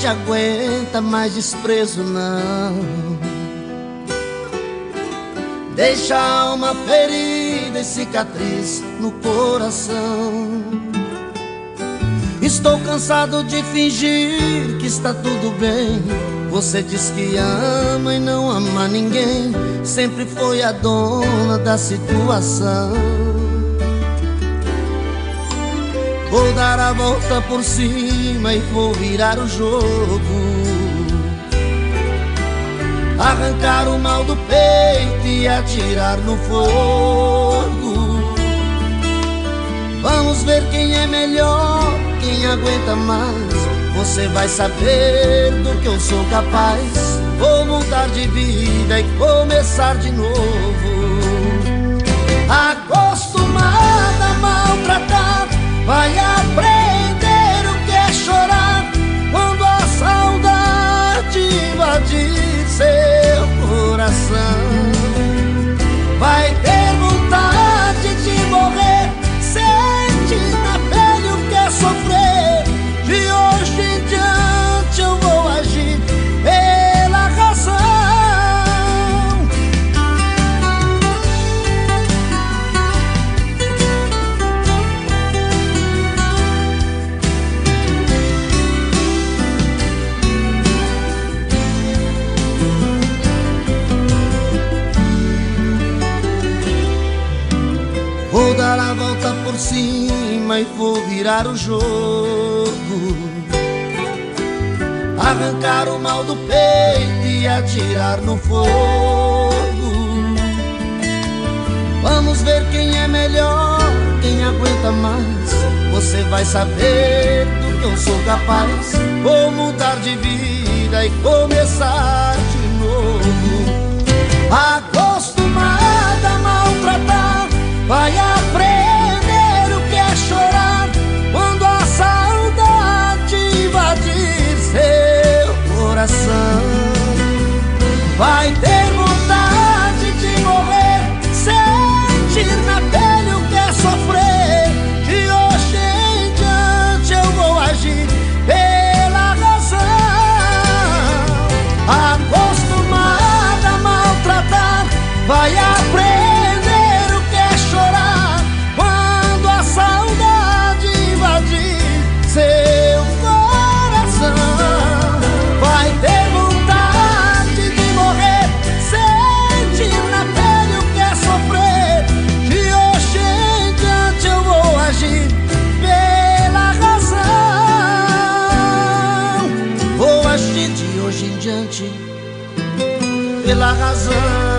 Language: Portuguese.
Gente aguenta, mas desprezo não. Deixa a alma ferida e cicatriz no coração. Estou cansado de fingir que está tudo bem. Você diz que ama e não ama ninguém. Sempre foi a dona da situação. Vou dar a volta por cima e vou virar o jogo. Arrancar o mal do peito e atirar no fogo. Vamos ver quem é melhor, quem aguenta mais. Você vai saber do que eu sou capaz. Vou mudar de vida e começar de novo. Acostumada coração. Vou dar a volta por cima e vou virar o jogo. Arrancar o mal do peito e atirar no fogo. Vamos ver quem é melhor, quem aguenta mais. Você vai saber do que eu sou capaz. Vou mudar de vida e começar de novo. Acostumada vai aprender o que é chorar quando a saudade invadir seu coração. Vai ter vontade de morrer, sentir na pele o que é sofrer. De hoje em diante eu vou agir pela razão. Vou agir de hoje em diante pela razão.